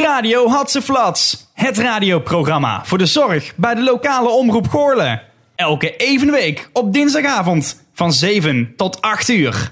Radio Hatseflats. Het radioprogramma voor de zorg bij de lokale omroep Goorlen. Elke even week op dinsdagavond van 7 tot 8 uur.